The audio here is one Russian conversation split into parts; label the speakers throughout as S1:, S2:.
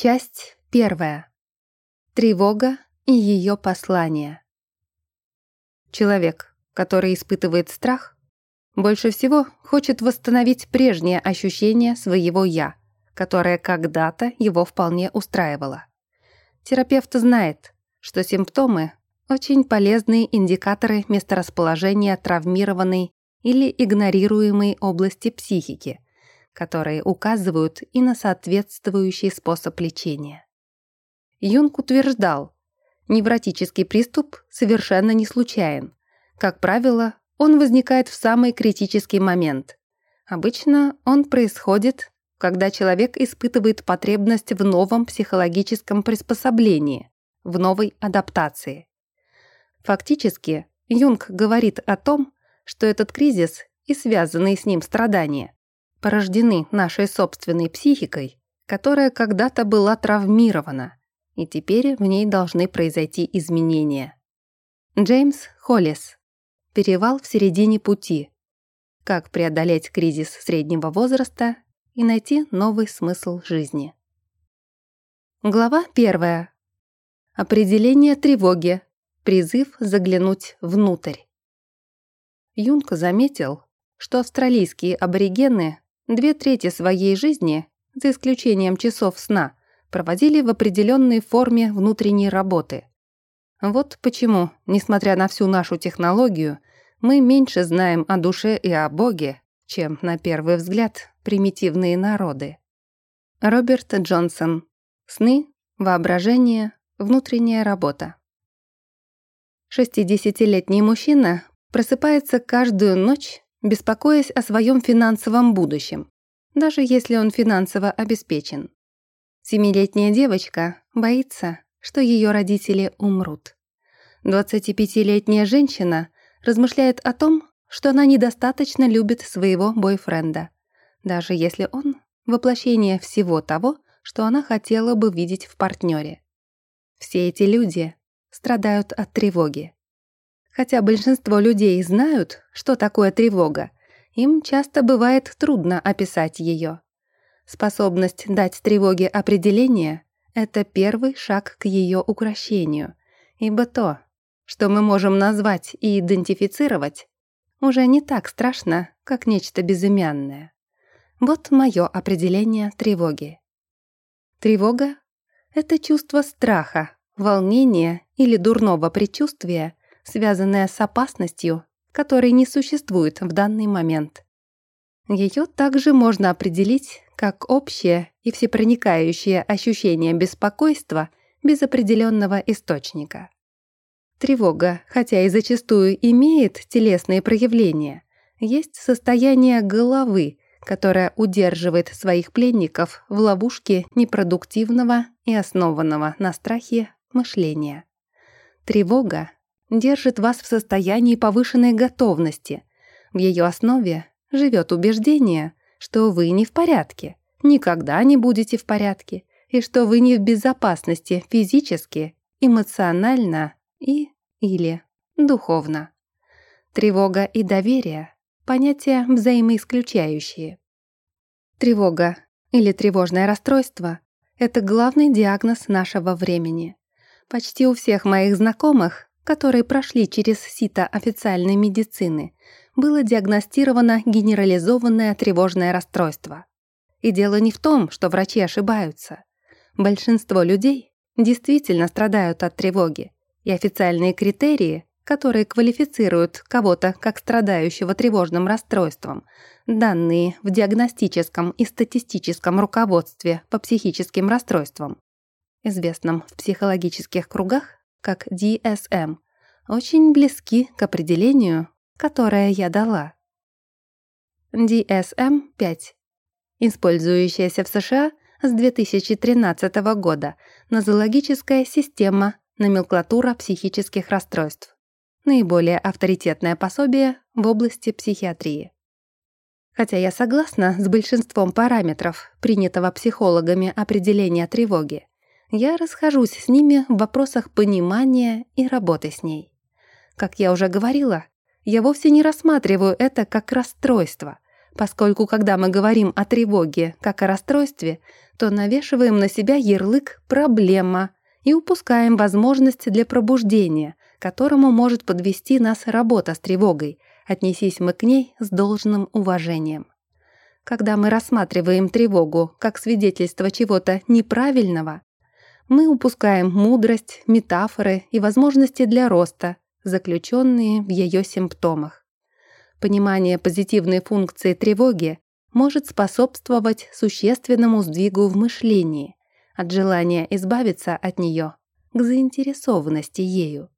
S1: Часть первая. Тревога и ее послание. Человек, который испытывает страх, больше всего хочет восстановить прежнее ощущение своего «я», которое когда-то его вполне устраивало. Терапевт знает, что симптомы – очень полезные индикаторы месторасположения травмированной или игнорируемой области психики – которые указывают и на соответствующий способ лечения. Юнг утверждал, невротический приступ совершенно не случайен. Как правило, он возникает в самый критический момент. Обычно он происходит, когда человек испытывает потребность в новом психологическом приспособлении, в новой адаптации. Фактически, Юнг говорит о том, что этот кризис и связанные с ним страдания порождены нашей собственной психикой, которая когда-то была травмирована, и теперь в ней должны произойти изменения. Джеймс Холлис. Перевал в середине пути. Как преодолеть кризис среднего возраста и найти новый смысл жизни. Глава первая. Определение тревоги. Призыв заглянуть внутрь. Юнг заметил, что австралийские аборигены Две трети своей жизни, за исключением часов сна, проводили в определенной форме внутренней работы. Вот почему, несмотря на всю нашу технологию, мы меньше знаем о душе и о Боге, чем, на первый взгляд, примитивные народы. Роберт Джонсон. Сны, воображение, внутренняя работа. 60-летний мужчина просыпается каждую ночь беспокоясь о своем финансовом будущем, даже если он финансово обеспечен. Семилетняя девочка боится, что ее родители умрут. 25-летняя женщина размышляет о том, что она недостаточно любит своего бойфренда, даже если он — воплощение всего того, что она хотела бы видеть в партнере. Все эти люди страдают от тревоги. Хотя большинство людей знают, что такое тревога, им часто бывает трудно описать ее. Способность дать тревоге определение — это первый шаг к ее укрощению, ибо то, что мы можем назвать и идентифицировать, уже не так страшно, как нечто безымянное. Вот мое определение тревоги. Тревога — это чувство страха, волнения или дурного предчувствия, связанная с опасностью, которой не существует в данный момент. Ее также можно определить как общее и всепроникающее ощущение беспокойства без определенного источника. Тревога, хотя и зачастую имеет телесные проявления, есть состояние головы, которое удерживает своих пленников в ловушке непродуктивного и основанного на страхе мышления. Тревога держит вас в состоянии повышенной готовности. В ее основе живет убеждение, что вы не в порядке, никогда не будете в порядке, и что вы не в безопасности физически, эмоционально и или духовно. Тревога и доверие – понятия взаимоисключающие. Тревога или тревожное расстройство – это главный диагноз нашего времени. Почти у всех моих знакомых которые прошли через сито официальной медицины, было диагностировано генерализованное тревожное расстройство. И дело не в том, что врачи ошибаются. Большинство людей действительно страдают от тревоги, и официальные критерии, которые квалифицируют кого-то как страдающего тревожным расстройством, данные в диагностическом и статистическом руководстве по психическим расстройствам, известном в психологических кругах как DSM, очень близки к определению, которое я дала. DSM-5, использующаяся в США с 2013 года, нозологическая система номенклатура психических расстройств. Наиболее авторитетное пособие в области психиатрии. Хотя я согласна с большинством параметров, принятого психологами определения тревоги, я расхожусь с ними в вопросах понимания и работы с ней. Как я уже говорила, я вовсе не рассматриваю это как расстройство, поскольку когда мы говорим о тревоге как о расстройстве, то навешиваем на себя ярлык «проблема» и упускаем возможность для пробуждения, которому может подвести нас работа с тревогой, отнесись мы к ней с должным уважением. Когда мы рассматриваем тревогу как свидетельство чего-то неправильного, мы упускаем мудрость, метафоры и возможности для роста, заключенные в ее симптомах. Понимание позитивной функции тревоги может способствовать существенному сдвигу в мышлении, от желания избавиться от нее к заинтересованности ею.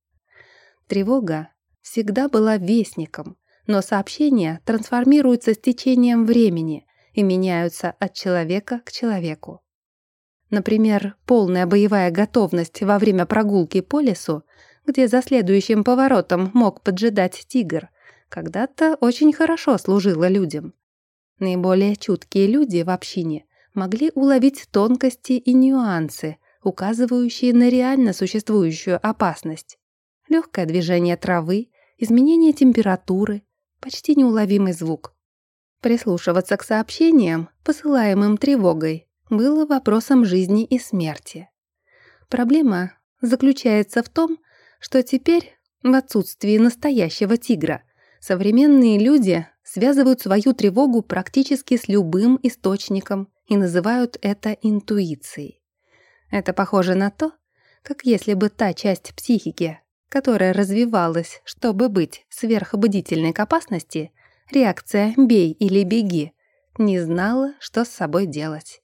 S1: Тревога всегда была вестником, но сообщения трансформируются с течением времени и меняются от человека к человеку. Например, полная боевая готовность во время прогулки по лесу, где за следующим поворотом мог поджидать тигр, когда-то очень хорошо служила людям. Наиболее чуткие люди в общине могли уловить тонкости и нюансы, указывающие на реально существующую опасность. Легкое движение травы, изменение температуры, почти неуловимый звук. Прислушиваться к сообщениям, посылаемым тревогой, было вопросом жизни и смерти. Проблема заключается в том, что теперь, в отсутствии настоящего тигра, современные люди связывают свою тревогу практически с любым источником и называют это интуицией. Это похоже на то, как если бы та часть психики, которая развивалась, чтобы быть сверхбудительной к опасности, реакция «бей или беги», не знала, что с собой делать.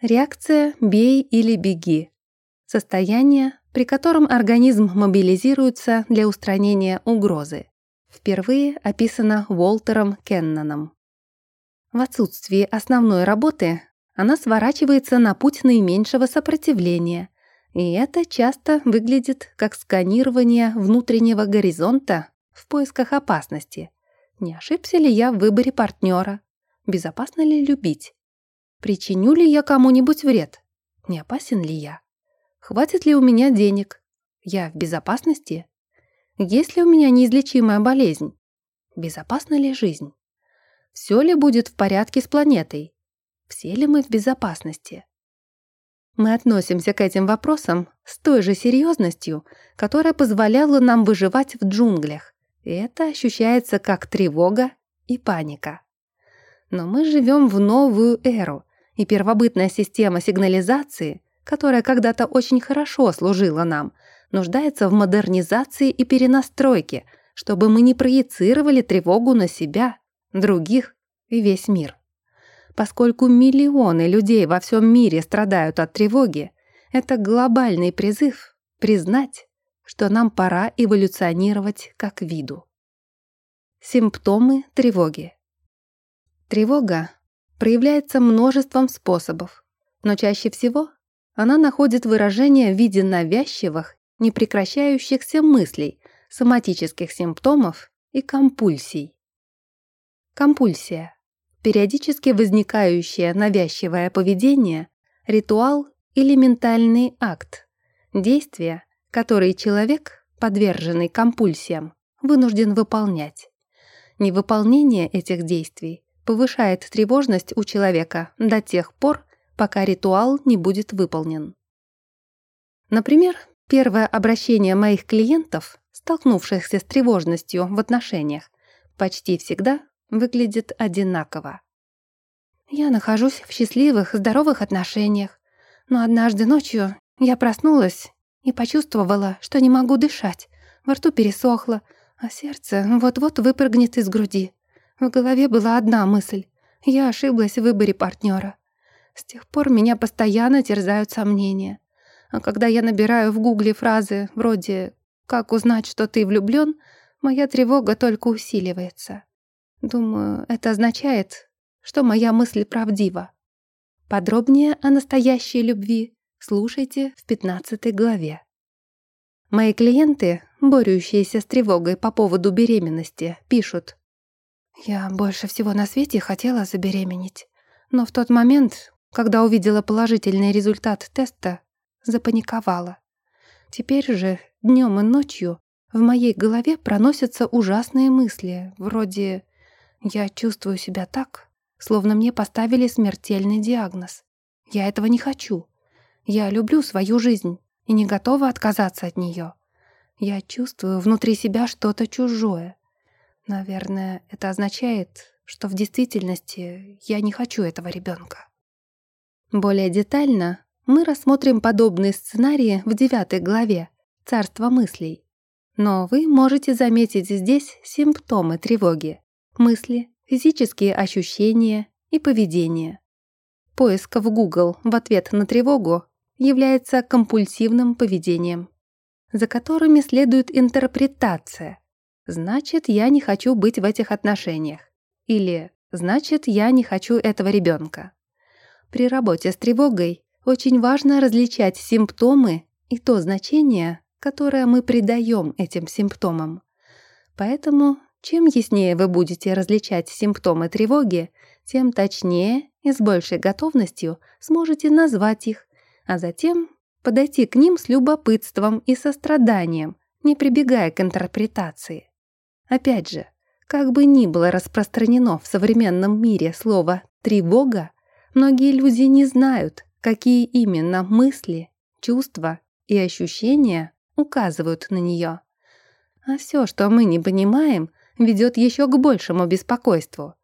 S1: Реакция «бей или беги» — состояние, при котором организм мобилизируется для устранения угрозы. Впервые описано Уолтером Кенноном. В отсутствии основной работы она сворачивается на путь наименьшего сопротивления, и это часто выглядит как сканирование внутреннего горизонта в поисках опасности. Не ошибся ли я в выборе партнера? Безопасно ли любить? Причиню ли я кому-нибудь вред? Не опасен ли я? Хватит ли у меня денег? Я в безопасности? Есть ли у меня неизлечимая болезнь? Безопасна ли жизнь? Все ли будет в порядке с планетой? Все ли мы в безопасности? Мы относимся к этим вопросам с той же серьезностью, которая позволяла нам выживать в джунглях. И это ощущается как тревога и паника. Но мы живем в новую эру, и первобытная система сигнализации, которая когда-то очень хорошо служила нам, нуждается в модернизации и перенастройке, чтобы мы не проецировали тревогу на себя, других и весь мир. Поскольку миллионы людей во всем мире страдают от тревоги, это глобальный призыв признать, что нам пора эволюционировать как виду. Симптомы тревоги. Тревога проявляется множеством способов, но чаще всего она находит выражение в виде навязчивых, непрекращающихся мыслей, соматических симптомов и компульсий. Компульсия периодически возникающее навязчивое поведение, ритуал или ментальный акт, действия, которые человек, подверженный компульсиям, вынужден выполнять. Невыполнение этих действий повышает тревожность у человека до тех пор, пока ритуал не будет выполнен. Например, первое обращение моих клиентов, столкнувшихся с тревожностью в отношениях, почти всегда выглядит одинаково. Я нахожусь в счастливых, здоровых отношениях, но однажды ночью я проснулась и почувствовала, что не могу дышать, во рту пересохло, а сердце вот-вот выпрыгнет из груди. В голове была одна мысль — я ошиблась в выборе партнера. С тех пор меня постоянно терзают сомнения. А когда я набираю в гугле фразы вроде «Как узнать, что ты влюблён?», моя тревога только усиливается. Думаю, это означает, что моя мысль правдива. Подробнее о настоящей любви слушайте в 15 главе. Мои клиенты, борющиеся с тревогой по поводу беременности, пишут «Я больше всего на свете хотела забеременеть, но в тот момент, когда увидела положительный результат теста, запаниковала. Теперь же, днем и ночью, в моей голове проносятся ужасные мысли, вроде Я чувствую себя так, словно мне поставили смертельный диагноз. Я этого не хочу. Я люблю свою жизнь и не готова отказаться от нее. Я чувствую внутри себя что-то чужое. Наверное, это означает, что в действительности я не хочу этого ребенка. Более детально мы рассмотрим подобные сценарии в девятой главе «Царство мыслей». Но вы можете заметить здесь симптомы тревоги, мысли, физические ощущения и поведение. Поиск в Google в ответ на тревогу является компульсивным поведением, за которыми следует интерпретация. Значит, я не хочу быть в этих отношениях. Или значит, я не хочу этого ребенка. При работе с тревогой очень важно различать симптомы и то значение, которое мы придаем этим симптомам. Поэтому, чем яснее вы будете различать симптомы тревоги, тем точнее и с большей готовностью сможете назвать их, а затем подойти к ним с любопытством и состраданием, не прибегая к интерпретации. Опять же, как бы ни было распространено в современном мире слово «тревога», многие люди не знают, какие именно мысли, чувства и ощущения указывают на нее. А все, что мы не понимаем, ведет еще к большему беспокойству.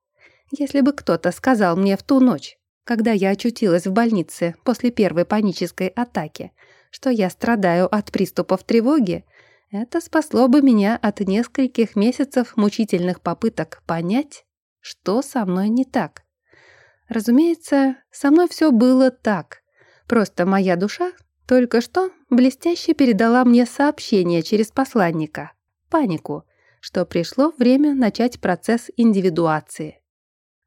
S1: Если бы кто-то сказал мне в ту ночь, когда я очутилась в больнице после первой панической атаки, что я страдаю от приступов тревоги, это спасло бы меня от нескольких месяцев мучительных попыток понять, что со мной не так. Разумеется, со мной все было так. Просто моя душа только что блестяще передала мне сообщение через посланника, панику, что пришло время начать процесс индивидуации.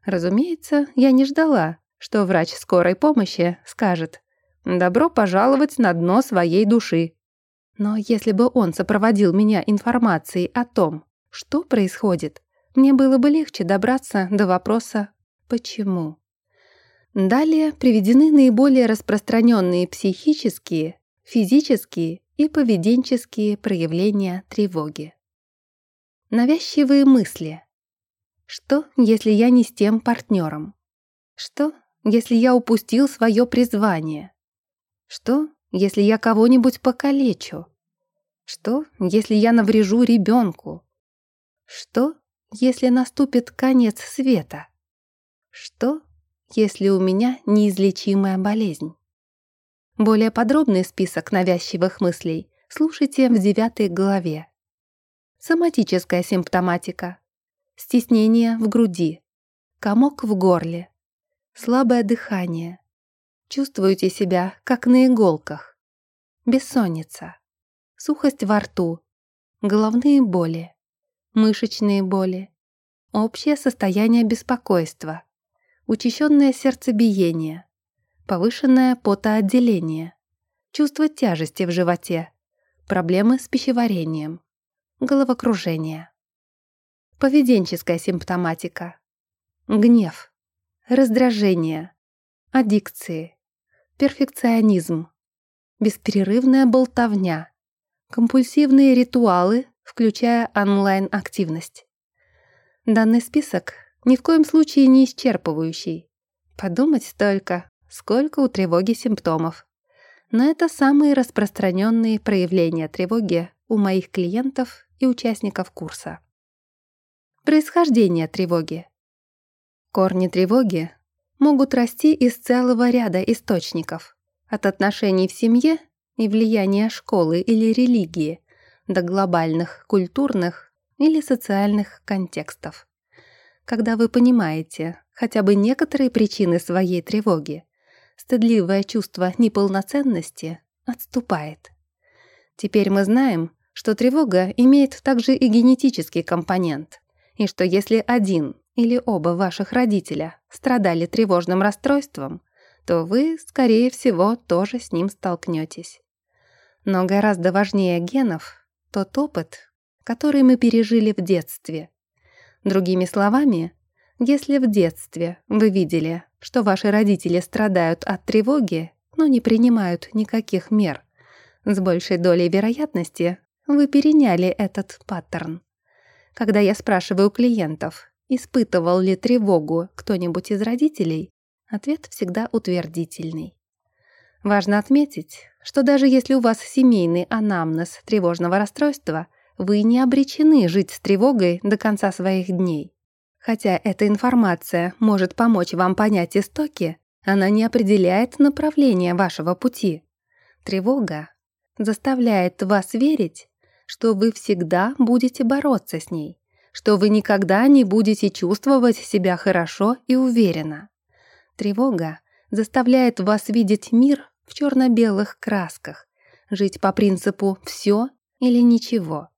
S1: Разумеется, я не ждала, что врач скорой помощи скажет «Добро пожаловать на дно своей души». Но если бы он сопроводил меня информацией о том, что происходит, мне было бы легче добраться до вопроса «почему?». Далее приведены наиболее распространенные психические, физические и поведенческие проявления тревоги. Навязчивые мысли. Что, если я не с тем партнером? Что, если я упустил свое призвание? Что, если я кого-нибудь покалечу? Что, если я наврежу ребенку? Что, если наступит конец света? Что, если у меня неизлечимая болезнь? Более подробный список навязчивых мыслей слушайте в девятой главе. Соматическая симптоматика. Стеснение в груди. Комок в горле слабое дыхание. Чувствуете себя, как на иголках. Бессонница. Сухость во рту. Головные боли. Мышечные боли. Общее состояние беспокойства. Учащенное сердцебиение. Повышенное потоотделение. Чувство тяжести в животе. Проблемы с пищеварением. Головокружение. Поведенческая симптоматика. Гнев раздражение, аддикции, перфекционизм, беспрерывная болтовня, компульсивные ритуалы, включая онлайн-активность. Данный список ни в коем случае не исчерпывающий. Подумать только, сколько у тревоги симптомов. Но это самые распространенные проявления тревоги у моих клиентов и участников курса. Происхождение тревоги. Корни тревоги могут расти из целого ряда источников, от отношений в семье и влияния школы или религии до глобальных культурных или социальных контекстов. Когда вы понимаете хотя бы некоторые причины своей тревоги, стыдливое чувство неполноценности отступает. Теперь мы знаем, что тревога имеет также и генетический компонент, и что если один или оба ваших родителя страдали тревожным расстройством, то вы, скорее всего, тоже с ним столкнетесь. Но гораздо важнее генов тот опыт, который мы пережили в детстве. Другими словами, если в детстве вы видели, что ваши родители страдают от тревоги, но не принимают никаких мер, с большей долей вероятности вы переняли этот паттерн. Когда я спрашиваю клиентов, испытывал ли тревогу кто-нибудь из родителей, ответ всегда утвердительный. Важно отметить, что даже если у вас семейный анамнез тревожного расстройства, вы не обречены жить с тревогой до конца своих дней. Хотя эта информация может помочь вам понять истоки, она не определяет направление вашего пути. Тревога заставляет вас верить, что вы всегда будете бороться с ней, что вы никогда не будете чувствовать себя хорошо и уверенно. Тревога заставляет вас видеть мир в черно-белых красках, жить по принципу «все» или «ничего».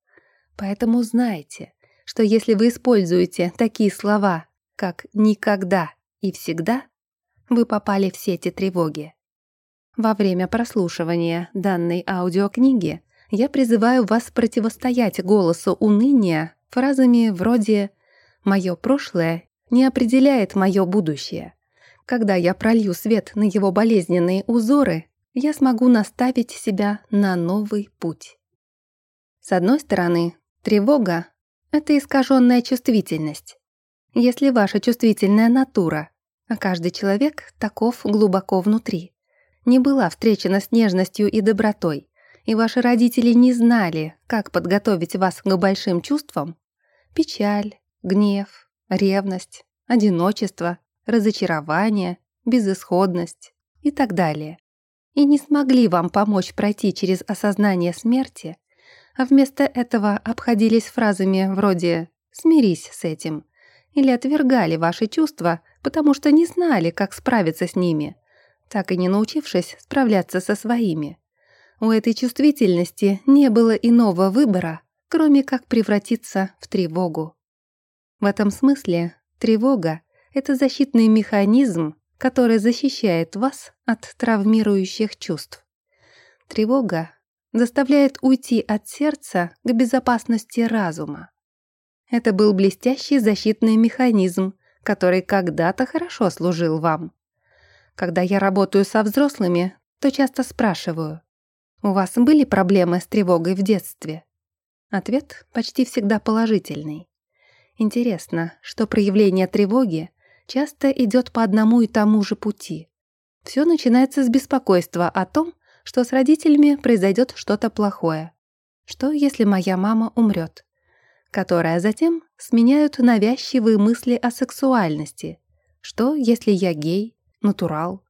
S1: Поэтому знайте, что если вы используете такие слова, как «никогда» и «всегда», вы попали в сети тревоги. Во время прослушивания данной аудиокниги я призываю вас противостоять голосу уныния фразами вроде «Мое прошлое не определяет мое будущее». Когда я пролью свет на его болезненные узоры, я смогу наставить себя на новый путь. С одной стороны, тревога — это искаженная чувствительность. Если ваша чувствительная натура, а каждый человек таков глубоко внутри, не была встречена с нежностью и добротой, и ваши родители не знали, как подготовить вас к большим чувствам, печаль, гнев, ревность, одиночество, разочарование, безысходность и так далее, и не смогли вам помочь пройти через осознание смерти, а вместо этого обходились фразами вроде «смирись с этим» или отвергали ваши чувства, потому что не знали, как справиться с ними, так и не научившись справляться со своими. У этой чувствительности не было иного выбора, кроме как превратиться в тревогу. В этом смысле тревога — это защитный механизм, который защищает вас от травмирующих чувств. Тревога заставляет уйти от сердца к безопасности разума. Это был блестящий защитный механизм, который когда-то хорошо служил вам. Когда я работаю со взрослыми, то часто спрашиваю, «У вас были проблемы с тревогой в детстве?» Ответ почти всегда положительный. Интересно, что проявление тревоги часто идет по одному и тому же пути. Все начинается с беспокойства о том, что с родителями произойдет что-то плохое. Что, если моя мама умрет? Которая затем сменяют навязчивые мысли о сексуальности. Что, если я гей, натурал?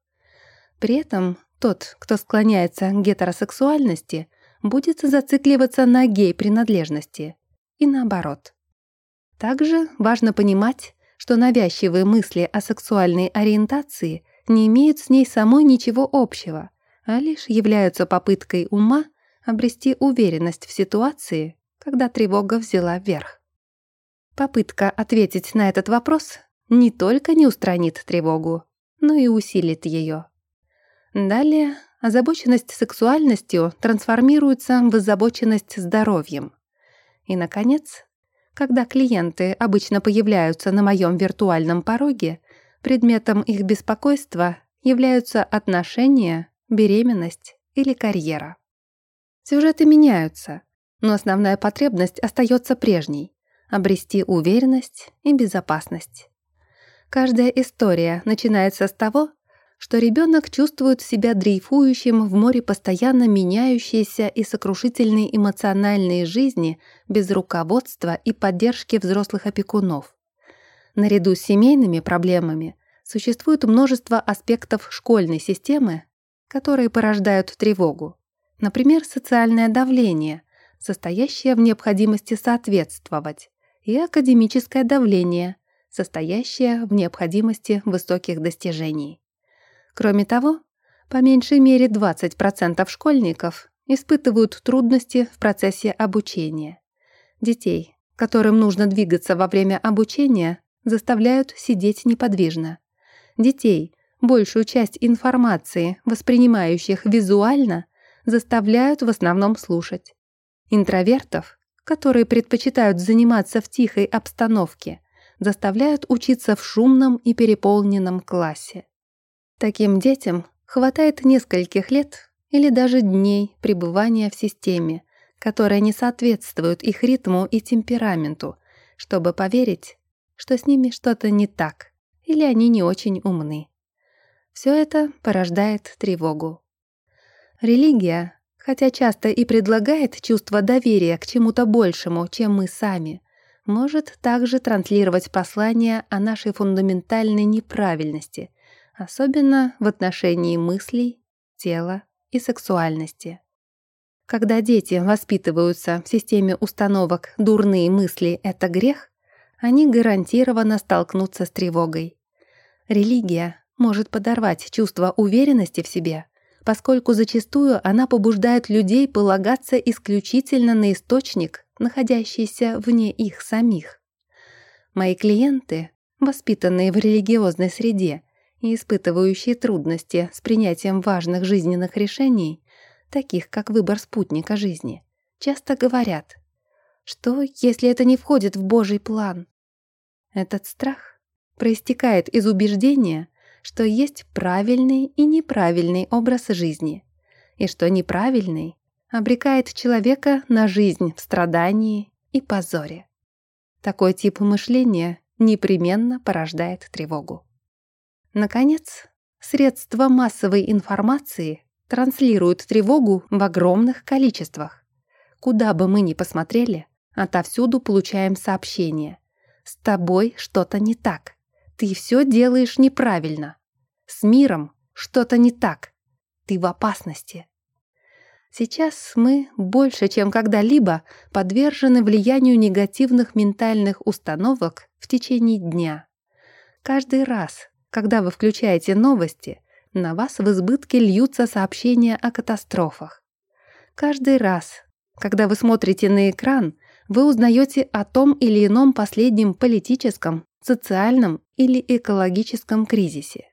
S1: При этом тот, кто склоняется к гетеросексуальности, будет зацикливаться на гей-принадлежности. И наоборот. Также важно понимать, что навязчивые мысли о сексуальной ориентации не имеют с ней самой ничего общего, а лишь являются попыткой ума обрести уверенность в ситуации, когда тревога взяла верх. Попытка ответить на этот вопрос не только не устранит тревогу, но и усилит ее. Далее озабоченность сексуальностью трансформируется в озабоченность здоровьем. И, наконец, когда клиенты обычно появляются на моем виртуальном пороге, предметом их беспокойства являются отношения, беременность или карьера. Сюжеты меняются, но основная потребность остается прежней — обрести уверенность и безопасность. Каждая история начинается с того, что ребенок чувствует себя дрейфующим в море постоянно меняющейся и сокрушительной эмоциональной жизни без руководства и поддержки взрослых опекунов. Наряду с семейными проблемами существует множество аспектов школьной системы, которые порождают тревогу. Например, социальное давление, состоящее в необходимости соответствовать, и академическое давление, состоящее в необходимости высоких достижений. Кроме того, по меньшей мере 20% школьников испытывают трудности в процессе обучения. Детей, которым нужно двигаться во время обучения, заставляют сидеть неподвижно. Детей, большую часть информации, воспринимающих визуально, заставляют в основном слушать. Интровертов, которые предпочитают заниматься в тихой обстановке, заставляют учиться в шумном и переполненном классе. Таким детям хватает нескольких лет или даже дней пребывания в системе, которая не соответствует их ритму и темпераменту, чтобы поверить, что с ними что-то не так или они не очень умны. Все это порождает тревогу. Религия, хотя часто и предлагает чувство доверия к чему-то большему, чем мы сами, может также транслировать послание о нашей фундаментальной неправильности, особенно в отношении мыслей, тела и сексуальности. Когда дети воспитываются в системе установок «дурные мысли – это грех», они гарантированно столкнутся с тревогой. Религия может подорвать чувство уверенности в себе, поскольку зачастую она побуждает людей полагаться исключительно на источник, находящийся вне их самих. Мои клиенты, воспитанные в религиозной среде и испытывающие трудности с принятием важных жизненных решений, таких как выбор спутника жизни, часто говорят, что если это не входит в Божий план? Этот страх проистекает из убеждения, что есть правильный и неправильный образ жизни, и что неправильный обрекает человека на жизнь в страдании и позоре. Такой тип мышления непременно порождает тревогу. Наконец, средства массовой информации транслируют тревогу в огромных количествах. Куда бы мы ни посмотрели, отовсюду получаем сообщения. «С тобой что-то не так. Ты все делаешь неправильно. С миром что-то не так. Ты в опасности». Сейчас мы больше, чем когда-либо, подвержены влиянию негативных ментальных установок в течение дня. Каждый раз, когда вы включаете новости, на вас в избытке льются сообщения о катастрофах. Каждый раз, когда вы смотрите на экран, вы узнаете о том или ином последнем политическом, социальном или экологическом кризисе.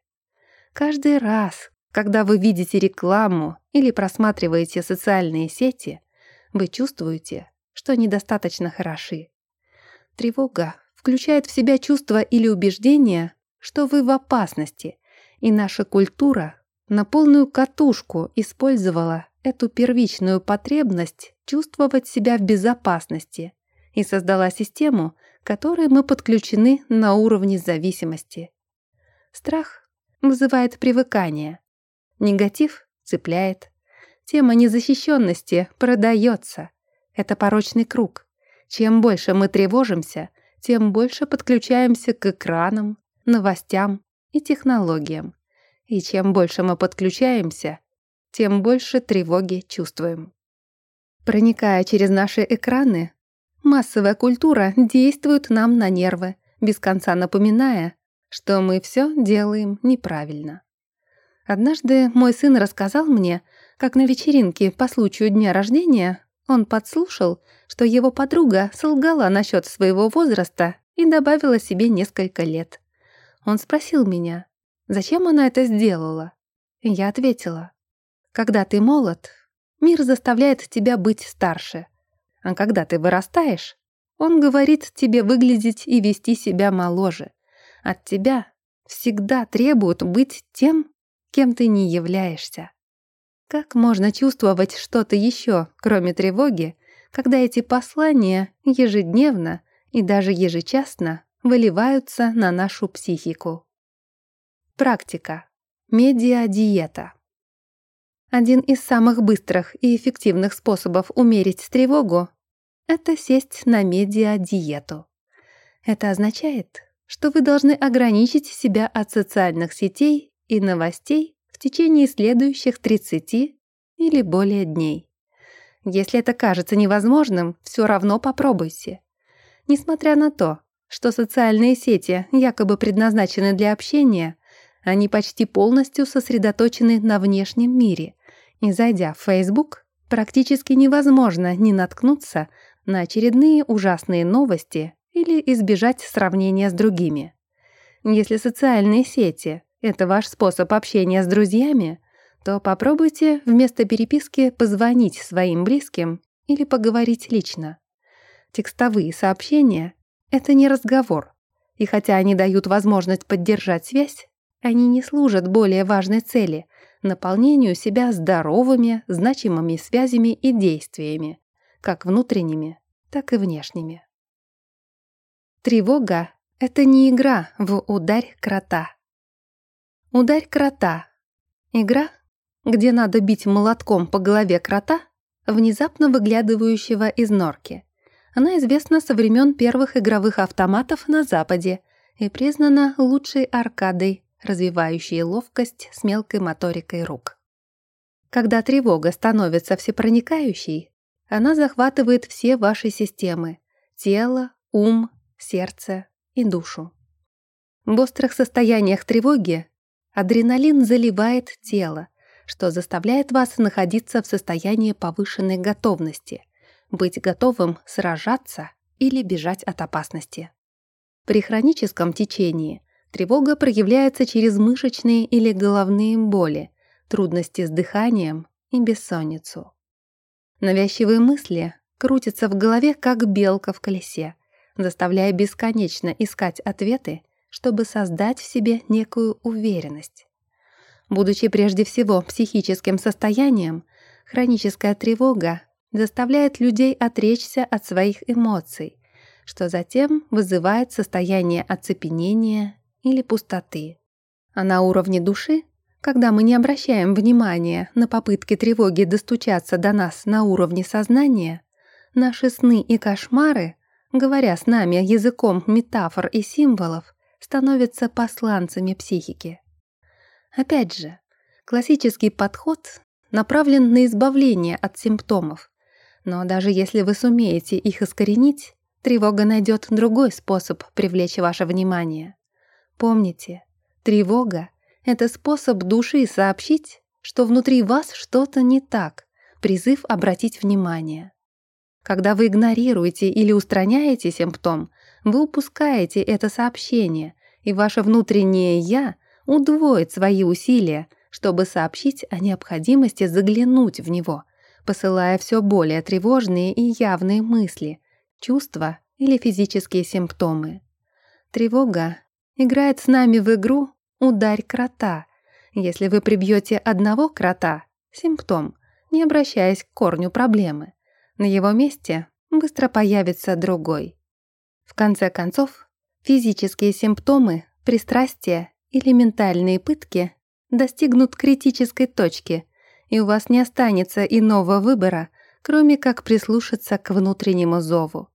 S1: Каждый раз, когда вы видите рекламу или просматриваете социальные сети, вы чувствуете, что недостаточно хороши. Тревога включает в себя чувство или убеждение, что вы в опасности и наша культура на полную катушку использовала эту первичную потребность чувствовать себя в безопасности и создала систему, которой мы подключены на уровне зависимости. Страх вызывает привыкание. Негатив цепляет. Тема незащищенности продается. Это порочный круг. Чем больше мы тревожимся, тем больше подключаемся к экранам, новостям и технологиям. И чем больше мы подключаемся, тем больше тревоги чувствуем. Проникая через наши экраны, массовая культура действует нам на нервы, без конца напоминая, что мы все делаем неправильно. Однажды мой сын рассказал мне, как на вечеринке по случаю дня рождения он подслушал, что его подруга солгала насчет своего возраста и добавила себе несколько лет. Он спросил меня, зачем она это сделала. я ответила, когда ты молод, мир заставляет тебя быть старше. А когда ты вырастаешь, он говорит тебе выглядеть и вести себя моложе. От тебя всегда требуют быть тем, кем ты не являешься. Как можно чувствовать что-то еще, кроме тревоги, когда эти послания ежедневно и даже ежечасно выливаются на нашу психику. Практика. Медиа-диета. Один из самых быстрых и эффективных способов умерить тревогу – это сесть на медиа-диету. Это означает, что вы должны ограничить себя от социальных сетей и новостей в течение следующих 30 или более дней. Если это кажется невозможным, все равно попробуйте. Несмотря на то, что социальные сети якобы предназначены для общения, они почти полностью сосредоточены на внешнем мире, и зайдя в Facebook, практически невозможно не наткнуться на очередные ужасные новости или избежать сравнения с другими. Если социальные сети — это ваш способ общения с друзьями, то попробуйте вместо переписки позвонить своим близким или поговорить лично. Текстовые сообщения это не разговор. И хотя они дают возможность поддержать связь, они не служат более важной цели — наполнению себя здоровыми, значимыми связями и действиями, как внутренними, так и внешними. Тревога — Это не игра в «Ударь крота». «Ударь крота» — игра, где надо бить молотком по голове крота, внезапно выглядывающего из норки. Она известна со времен первых игровых автоматов на Западе и признана лучшей аркадой, развивающей ловкость с мелкой моторикой рук. Когда тревога становится всепроникающей, она захватывает все ваши системы — тело, ум, сердце, и душу. В острых состояниях тревоги адреналин заливает тело, что заставляет вас находиться в состоянии повышенной готовности, быть готовым сражаться или бежать от опасности. При хроническом течении тревога проявляется через мышечные или головные боли, трудности с дыханием и бессонницу. Навязчивые мысли крутятся в голове, как белка в колесе, заставляя бесконечно искать ответы, чтобы создать в себе некую уверенность. Будучи прежде всего психическим состоянием, хроническая тревога заставляет людей отречься от своих эмоций, что затем вызывает состояние оцепенения или пустоты. А на уровне души, когда мы не обращаем внимания на попытки тревоги достучаться до нас на уровне сознания, наши сны и кошмары говоря с нами языком метафор и символов, становятся посланцами психики. Опять же, классический подход направлен на избавление от симптомов, но даже если вы сумеете их искоренить, тревога найдет другой способ привлечь ваше внимание. Помните, тревога — это способ души сообщить, что внутри вас что-то не так, призыв обратить внимание. Когда вы игнорируете или устраняете симптом, вы упускаете это сообщение, и ваше внутреннее «я» удвоит свои усилия, чтобы сообщить о необходимости заглянуть в него, посылая все более тревожные и явные мысли, чувства или физические симптомы. Тревога играет с нами в игру «Ударь крота». Если вы прибьете одного крота, симптом, не обращаясь к корню проблемы, на его месте быстро появится другой. В конце концов, физические симптомы, пристрастия или ментальные пытки достигнут критической точки, и у вас не останется иного выбора, кроме как прислушаться к внутреннему зову.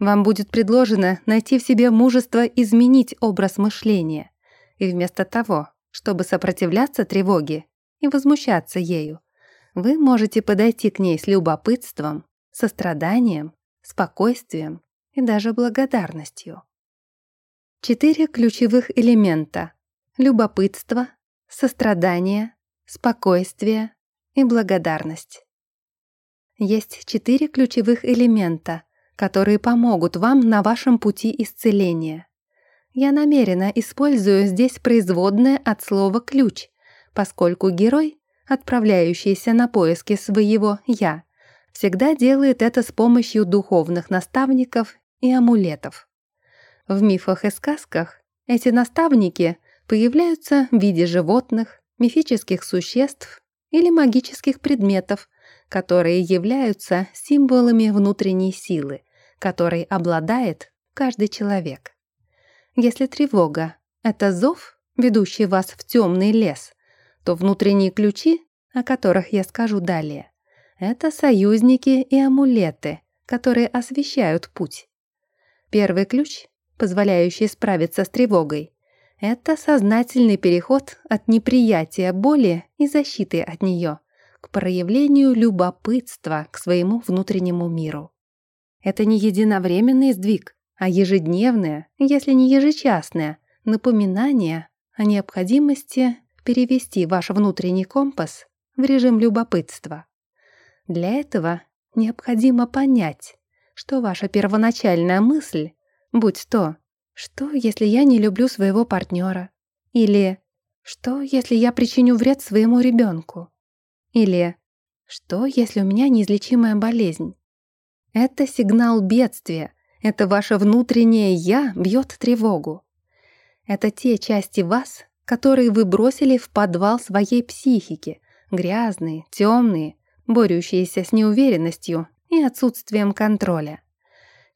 S1: Вам будет предложено найти в себе мужество изменить образ мышления, и вместо того, чтобы сопротивляться тревоге и возмущаться ею, вы можете подойти к ней с любопытством состраданием, спокойствием и даже благодарностью. Четыре ключевых элемента — любопытство, сострадание, спокойствие и благодарность. Есть четыре ключевых элемента, которые помогут вам на вашем пути исцеления. Я намеренно использую здесь производное от слова «ключ», поскольку герой, отправляющийся на поиски своего «я», всегда делает это с помощью духовных наставников и амулетов. В мифах и сказках эти наставники появляются в виде животных, мифических существ или магических предметов, которые являются символами внутренней силы, которой обладает каждый человек. Если тревога — это зов, ведущий вас в темный лес, то внутренние ключи, о которых я скажу далее, это союзники и амулеты, которые освещают путь. Первый ключ, позволяющий справиться с тревогой, это сознательный переход от неприятия боли и защиты от нее к проявлению любопытства к своему внутреннему миру. Это не единовременный сдвиг, а ежедневное, если не ежечасное, напоминание о необходимости перевести ваш внутренний компас в режим любопытства. Для этого необходимо понять, что ваша первоначальная мысль, будь то «что, если я не люблю своего партнера?» или «что, если я причиню вред своему ребенку?» или «что, если у меня неизлечимая болезнь?» Это сигнал бедствия, это ваше внутреннее «я» бьет тревогу. Это те части вас, которые вы бросили в подвал своей психики, грязные, темные, борющиеся с неуверенностью и отсутствием контроля.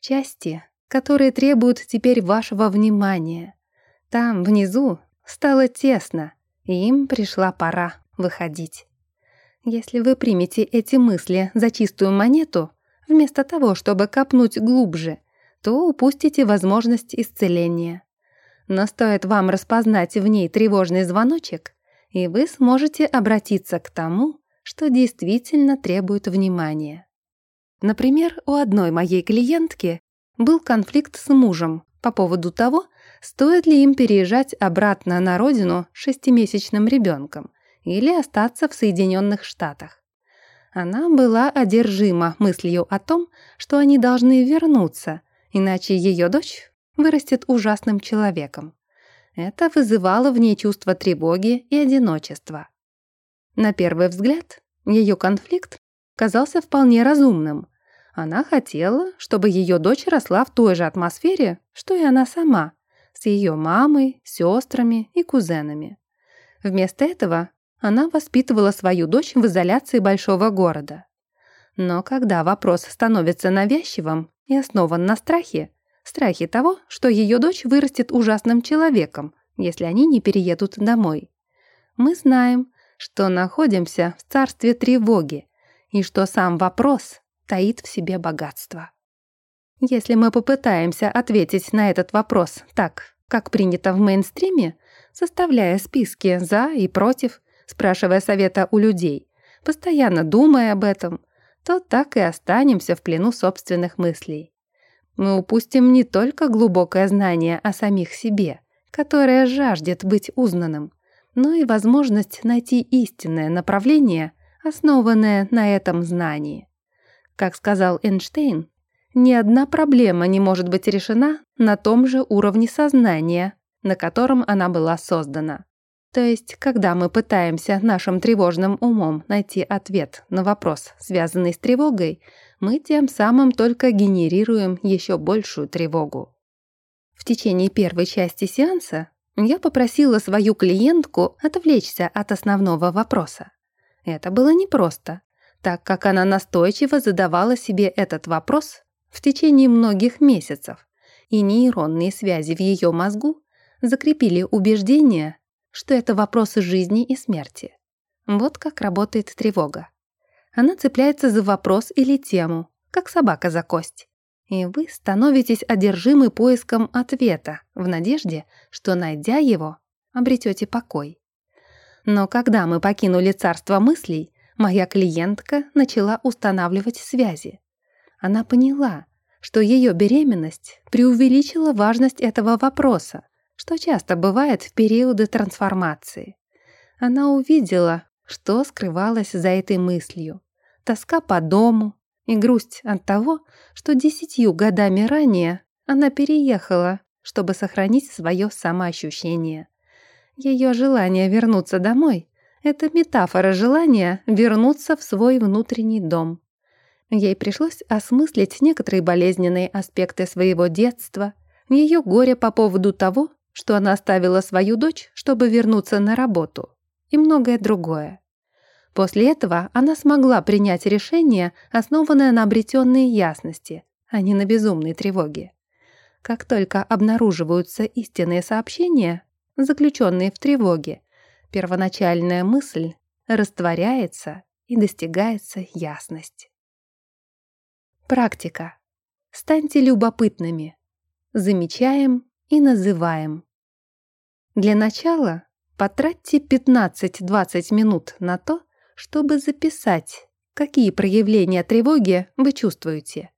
S1: Части, которые требуют теперь вашего внимания. Там, внизу, стало тесно, и им пришла пора выходить. Если вы примете эти мысли за чистую монету, вместо того, чтобы копнуть глубже, то упустите возможность исцеления. Но стоит вам распознать в ней тревожный звоночек, и вы сможете обратиться к тому, что действительно требует внимания. Например, у одной моей клиентки был конфликт с мужем по поводу того, стоит ли им переезжать обратно на родину шестимесячным ребенком или остаться в Соединенных Штатах. Она была одержима мыслью о том, что они должны вернуться, иначе ее дочь вырастет ужасным человеком. Это вызывало в ней чувство тревоги и одиночества. На первый взгляд, ее конфликт казался вполне разумным. Она хотела, чтобы ее дочь росла в той же атмосфере, что и она сама, с ее мамой, сестрами и кузенами. Вместо этого она воспитывала свою дочь в изоляции большого города. Но когда вопрос становится навязчивым и основан на страхе, страхе того, что ее дочь вырастет ужасным человеком, если они не переедут домой, мы знаем, что находимся в царстве тревоги и что сам вопрос таит в себе богатство. Если мы попытаемся ответить на этот вопрос так, как принято в мейнстриме, составляя списки «за» и «против», спрашивая совета у людей, постоянно думая об этом, то так и останемся в плену собственных мыслей. Мы упустим не только глубокое знание о самих себе, которое жаждет быть узнанным, но и возможность найти истинное направление, основанное на этом знании. Как сказал Эйнштейн, ни одна проблема не может быть решена на том же уровне сознания, на котором она была создана. То есть, когда мы пытаемся нашим тревожным умом найти ответ на вопрос, связанный с тревогой, мы тем самым только генерируем еще большую тревогу. В течение первой части сеанса я попросила свою клиентку отвлечься от основного вопроса. Это было непросто, так как она настойчиво задавала себе этот вопрос в течение многих месяцев, и нейронные связи в ее мозгу закрепили убеждение, что это вопросы жизни и смерти. Вот как работает тревога. Она цепляется за вопрос или тему, как собака за кость. И вы становитесь одержимы поиском ответа в надежде, что, найдя его, обретете покой. Но когда мы покинули царство мыслей, моя клиентка начала устанавливать связи. Она поняла, что ее беременность преувеличила важность этого вопроса, что часто бывает в периоды трансформации. Она увидела, что скрывалось за этой мыслью. Тоска по дому и грусть от того, что десятью годами ранее она переехала, чтобы сохранить свое самоощущение. Ее желание вернуться домой — это метафора желания вернуться в свой внутренний дом. Ей пришлось осмыслить некоторые болезненные аспекты своего детства, ее горе по поводу того, что она оставила свою дочь, чтобы вернуться на работу, и многое другое. После этого она смогла принять решение, основанное на обретенной ясности, а не на безумной тревоге. Как только обнаруживаются истинные сообщения, заключенные в тревоге, первоначальная мысль растворяется и достигается ясность. Практика. Станьте любопытными. Замечаем и называем. Для начала потратьте 15-20 минут на то, чтобы записать, какие проявления тревоги вы чувствуете.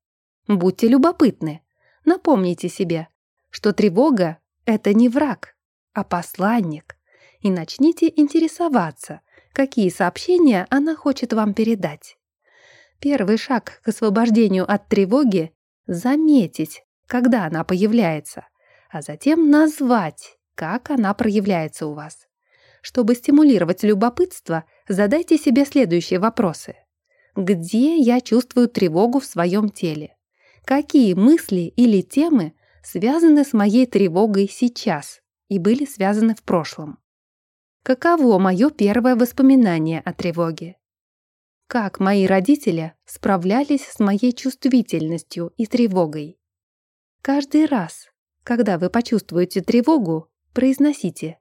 S1: Будьте любопытны. Напомните себе, что тревога — это не враг, а посланник. И начните интересоваться, какие сообщения она хочет вам передать. Первый шаг к освобождению от тревоги — заметить, когда она появляется, а затем назвать, как она проявляется у вас. Чтобы стимулировать любопытство, задайте себе следующие вопросы. Где я чувствую тревогу в своем теле? Какие мысли или темы связаны с моей тревогой сейчас и были связаны в прошлом? Каково мое первое воспоминание о тревоге? Как мои родители справлялись с моей чувствительностью и тревогой? Каждый раз, когда вы почувствуете тревогу, произносите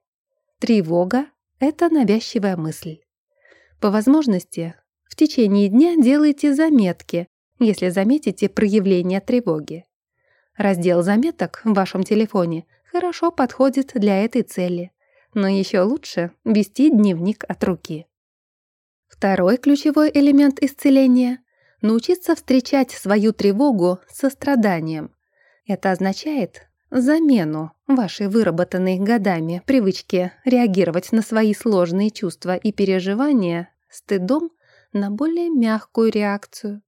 S1: «Тревога — это навязчивая мысль». По возможности, в течение дня делайте заметки, если заметите проявление тревоги. Раздел заметок в вашем телефоне хорошо подходит для этой цели, но еще лучше вести дневник от руки. Второй ключевой элемент исцеления — научиться встречать свою тревогу с состраданием. Это означает замену вашей выработанной годами привычки реагировать на свои сложные чувства и переживания стыдом на более мягкую реакцию.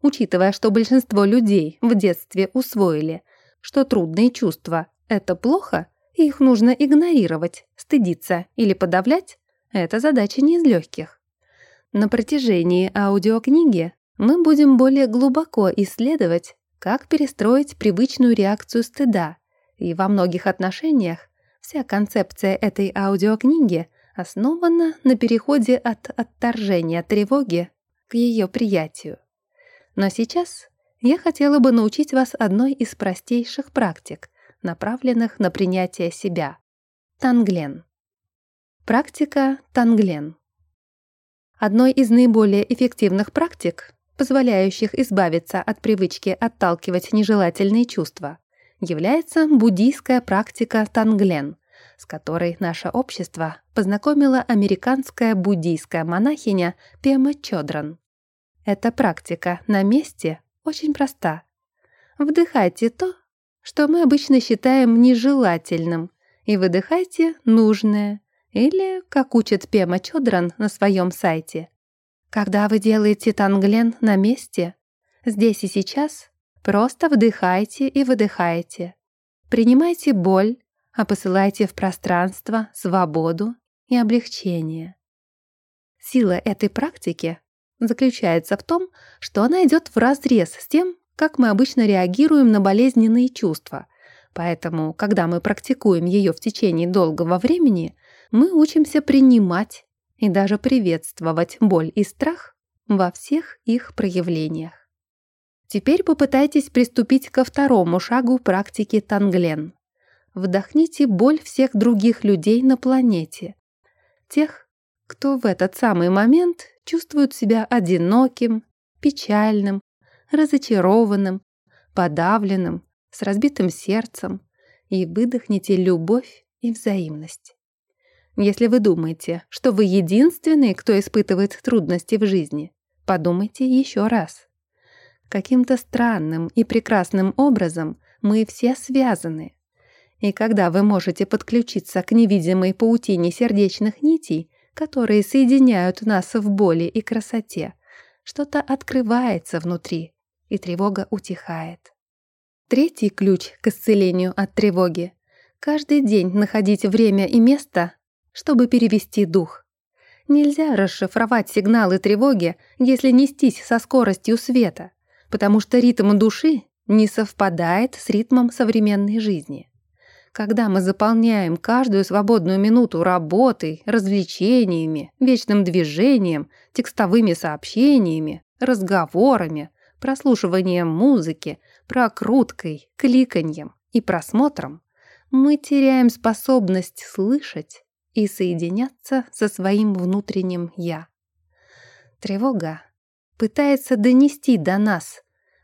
S1: Учитывая, что большинство людей в детстве усвоили, что трудные чувства — это плохо, и их нужно игнорировать, стыдиться или подавлять, это задача не из легких. На протяжении аудиокниги мы будем более глубоко исследовать, как перестроить привычную реакцию стыда, и во многих отношениях вся концепция этой аудиокниги основана на переходе от отторжения тревоги к ее приятию. Но сейчас я хотела бы научить вас одной из простейших практик, направленных на принятие себя. Танглен. Практика Танглен. Одной из наиболее эффективных практик, позволяющих избавиться от привычки отталкивать нежелательные чувства, является буддийская практика Танглен, с которой наше общество познакомила американская буддийская монахиня Пема Чодран. Эта практика на месте очень проста. Вдыхайте то, что мы обычно считаем нежелательным, и выдыхайте нужное, или, как учит Пема Чодран на своем сайте, когда вы делаете танглен на месте, здесь и сейчас, просто вдыхайте и выдыхайте. Принимайте боль, а посылайте в пространство свободу и облегчение. Сила этой практики заключается в том, что она идет вразрез с тем, как мы обычно реагируем на болезненные чувства. Поэтому, когда мы практикуем ее в течение долгого времени, мы учимся принимать и даже приветствовать боль и страх во всех их проявлениях. Теперь попытайтесь приступить ко второму шагу практики Танглен. Вдохните боль всех других людей на планете. Тех, кто в этот самый момент чувствует себя одиноким, печальным, разочарованным, подавленным, с разбитым сердцем, и выдохните любовь и взаимность. Если вы думаете, что вы единственный, кто испытывает трудности в жизни, подумайте еще раз. Каким-то странным и прекрасным образом мы все связаны. И когда вы можете подключиться к невидимой паутине сердечных нитей, которые соединяют нас в боли и красоте, что-то открывается внутри, и тревога утихает. Третий ключ к исцелению от тревоги – каждый день находить время и место, чтобы перевести дух. Нельзя расшифровать сигналы тревоги, если нестись со скоростью света, потому что ритм души не совпадает с ритмом современной жизни. Когда мы заполняем каждую свободную минуту работой, развлечениями, вечным движением, текстовыми сообщениями, разговорами, прослушиванием музыки, прокруткой, кликаньем и просмотром, мы теряем способность слышать и соединяться со своим внутренним «я». Тревога пытается донести до нас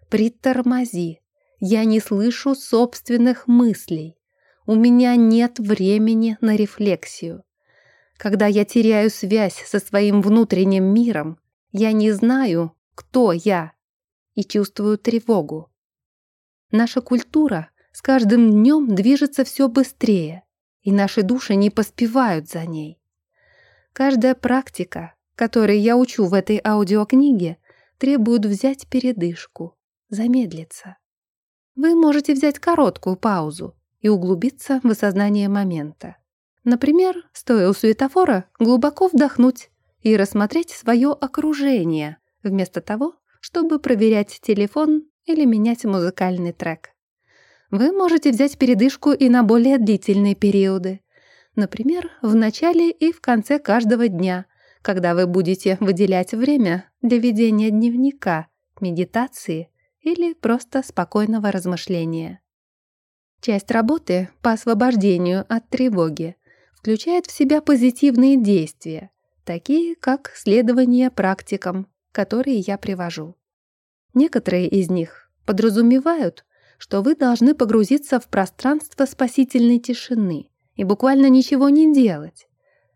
S1: «притормози, я не слышу собственных мыслей, у меня нет времени на рефлексию. Когда я теряю связь со своим внутренним миром, я не знаю, кто я, и чувствую тревогу. Наша культура с каждым днем движется все быстрее и наши души не поспевают за ней. Каждая практика, которой я учу в этой аудиокниге, требует взять передышку, замедлиться. Вы можете взять короткую паузу и углубиться в осознание момента. Например, стоя у светофора, глубоко вдохнуть и рассмотреть свое окружение, вместо того, чтобы проверять телефон или менять музыкальный трек. Вы можете взять передышку и на более длительные периоды. Например, в начале и в конце каждого дня, когда вы будете выделять время для ведения дневника, медитации или просто спокойного размышления. Часть работы по освобождению от тревоги включает в себя позитивные действия, такие как следование практикам, которые я привожу. Некоторые из них подразумевают, что вы должны погрузиться в пространство спасительной тишины и буквально ничего не делать.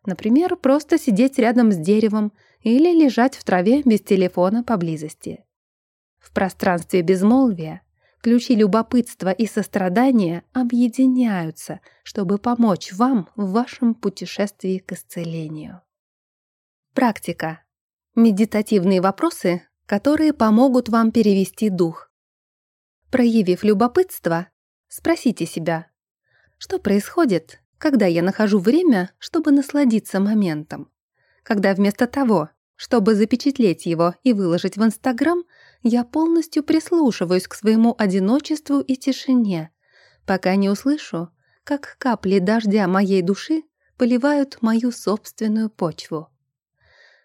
S1: Например, просто сидеть рядом с деревом или лежать в траве без телефона поблизости. В пространстве безмолвия ключи любопытства и сострадания объединяются, чтобы помочь вам в вашем путешествии к исцелению. Практика. Медитативные вопросы, которые помогут вам перевести дух. Проявив любопытство, спросите себя, что происходит, когда я нахожу время, чтобы насладиться моментом? Когда вместо того, чтобы запечатлеть его и выложить в Инстаграм, я полностью прислушиваюсь к своему одиночеству и тишине, пока не услышу, как капли дождя моей души поливают мою собственную почву.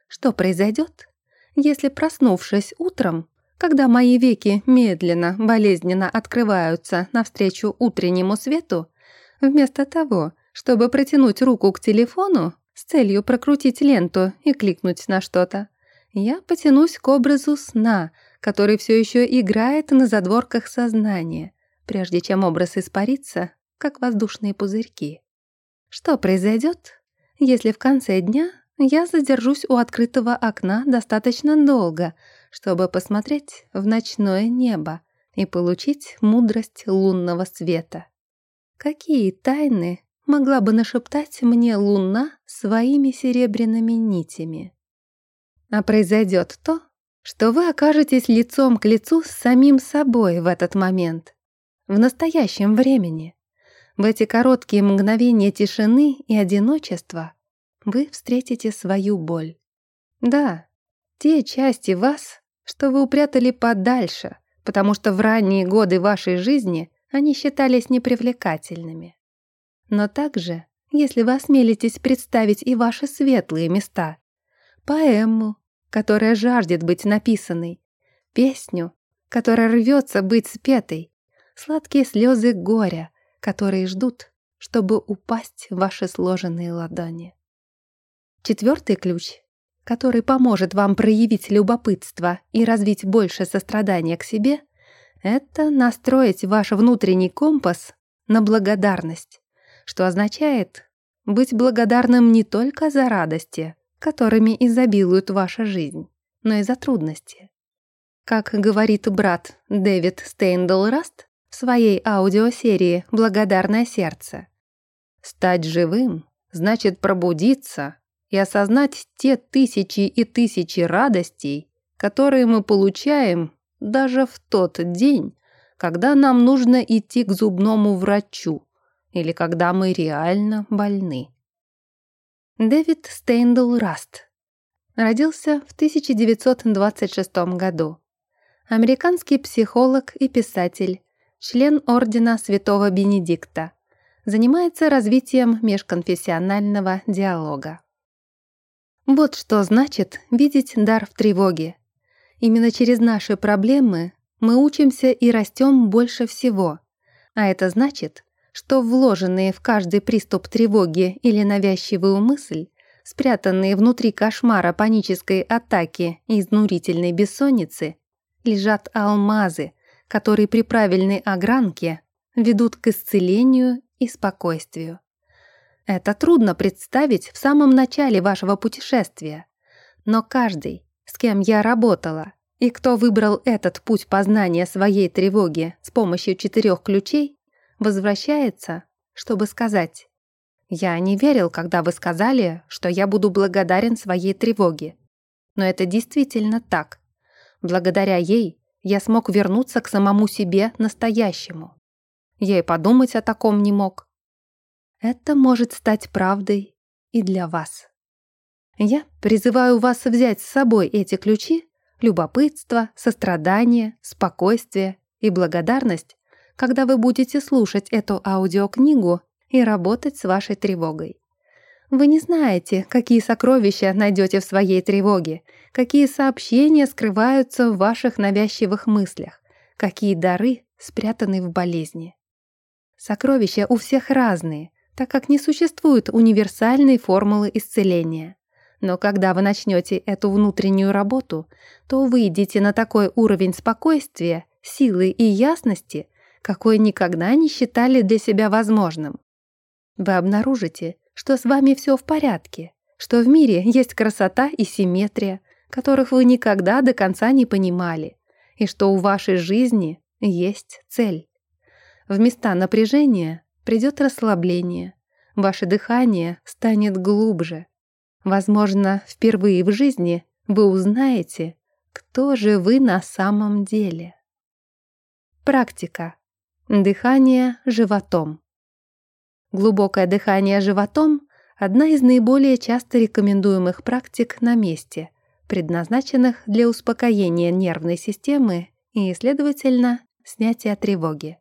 S1: Что произойдет, если, проснувшись утром, когда мои веки медленно, болезненно открываются навстречу утреннему свету, вместо того, чтобы протянуть руку к телефону с целью прокрутить ленту и кликнуть на что-то, я потянусь к образу сна, который все еще играет на задворках сознания, прежде чем образ испарится, как воздушные пузырьки. Что произойдет, если в конце дня я задержусь у открытого окна достаточно долго, чтобы посмотреть в ночное небо и получить мудрость лунного света? Какие тайны могла бы нашептать мне луна своими серебряными нитями. А произойдет то, что вы окажетесь лицом к лицу с самим собой в этот момент, в настоящем времени. В эти короткие мгновения тишины и одиночества вы встретите свою боль. Да, те части вас, что вы упрятали подальше, потому что в ранние годы вашей жизни они считались непривлекательными. Но также, если вы осмелитесь представить и ваши светлые места, поэму, которая жаждет быть написанной, песню, которая рвется быть спетой, сладкие слезы горя, которые ждут, чтобы упасть в ваши сложенные ладони. Четвертый ключ, который поможет вам проявить любопытство и развить больше сострадания к себе, это настроить ваш внутренний компас на благодарность что означает быть благодарным не только за радости, которыми изобилует ваша жизнь, но и за трудности. Как говорит брат Дэвид Стейндл-Раст в своей аудиосерии «Благодарное сердце», «Стать живым значит пробудиться и осознать те тысячи и тысячи радостей, которые мы получаем даже в тот день, когда нам нужно идти к зубному врачу, или когда мы реально больны. Дэвид Стейндл-Раст родился в 1926 году. Американский психолог и писатель, член Ордена Святого Бенедикта, занимается развитием межконфессионального диалога. Вот что значит видеть дар в тревоге. Именно через наши проблемы мы учимся и растем больше всего, а это значит, что вложенные в каждый приступ тревоги или навязчивую мысль, спрятанные внутри кошмара панической атаки и изнурительной бессонницы, лежат алмазы, которые при правильной огранке ведут к исцелению и спокойствию. Это трудно представить в самом начале вашего путешествия, но каждый, с кем я работала, и кто выбрал этот путь познания своей тревоги с помощью четырех ключей, возвращается, чтобы сказать «Я не верил, когда вы сказали, что я буду благодарен своей тревоге. Но это действительно так. Благодаря ей я смог вернуться к самому себе настоящему. Я и подумать о таком не мог. Это может стать правдой и для вас. Я призываю вас взять с собой эти ключи, любопытство, сострадание, спокойствие и благодарность когда вы будете слушать эту аудиокнигу и работать с вашей тревогой. Вы не знаете, какие сокровища найдете в своей тревоге, какие сообщения скрываются в ваших навязчивых мыслях, какие дары спрятаны в болезни. Сокровища у всех разные, так как не существует универсальной формулы исцеления. Но когда вы начнете эту внутреннюю работу, то выйдете на такой уровень спокойствия, силы и ясности, какой никогда не считали для себя возможным. Вы обнаружите, что с вами все в порядке, что в мире есть красота и симметрия, которых вы никогда до конца не понимали, и что у вашей жизни есть цель. В места напряжения придет расслабление, ваше дыхание станет глубже. Возможно, впервые в жизни вы узнаете, кто же вы на самом деле. Практика. Дыхание животом. Глубокое дыхание животом – одна из наиболее часто рекомендуемых практик на месте, предназначенных для успокоения нервной системы и, следовательно, снятия тревоги.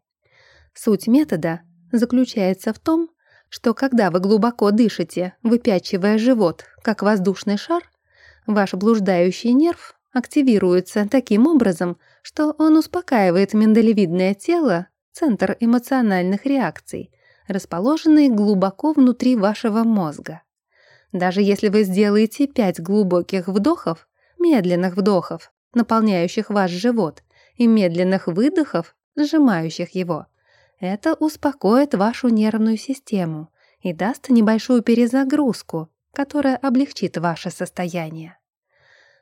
S1: Суть метода заключается в том, что когда вы глубоко дышите, выпячивая живот, как воздушный шар, ваш блуждающий нерв активируется таким образом, что он успокаивает миндалевидное тело, центр эмоциональных реакций, расположенный глубоко внутри вашего мозга. Даже если вы сделаете пять глубоких вдохов, медленных вдохов, наполняющих ваш живот, и медленных выдохов, сжимающих его, это успокоит вашу нервную систему и даст небольшую перезагрузку, которая облегчит ваше состояние.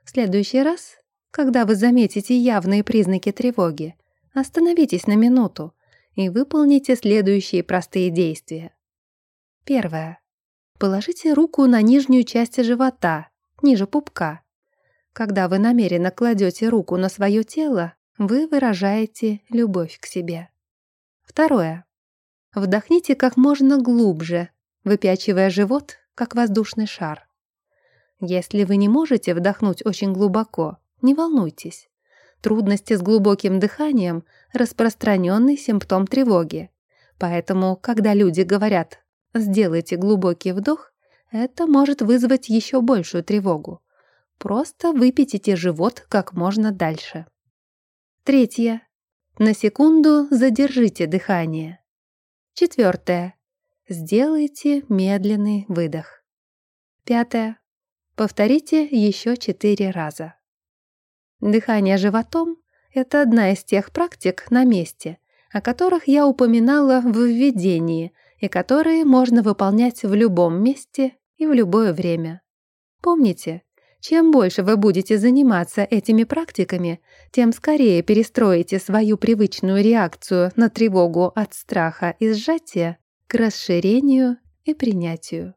S1: В следующий раз, когда вы заметите явные признаки тревоги, остановитесь на минуту и выполните следующие простые действия. Первое. Положите руку на нижнюю часть живота, ниже пупка. Когда вы намеренно кладете руку на свое тело, вы выражаете любовь к себе. Второе. Вдохните как можно глубже, выпячивая живот, как воздушный шар. Если вы не можете вдохнуть очень глубоко, не волнуйтесь. Трудности с глубоким дыханием – распространенный симптом тревоги. Поэтому, когда люди говорят «сделайте глубокий вдох», это может вызвать еще большую тревогу. Просто выпятите живот как можно дальше. Третье. На секунду задержите дыхание. Четвертое. Сделайте медленный выдох. Пятое. Повторите еще четыре раза. Дыхание животом – это одна из тех практик на месте, о которых я упоминала в введении и которые можно выполнять в любом месте и в любое время. Помните, чем больше вы будете заниматься этими практиками, тем скорее перестроите свою привычную реакцию на тревогу от страха и сжатия к расширению и принятию.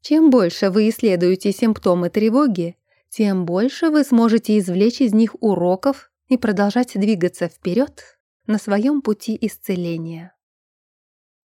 S1: Чем больше вы исследуете симптомы тревоги, тем больше вы сможете извлечь из них уроков и продолжать двигаться вперед на своем пути исцеления.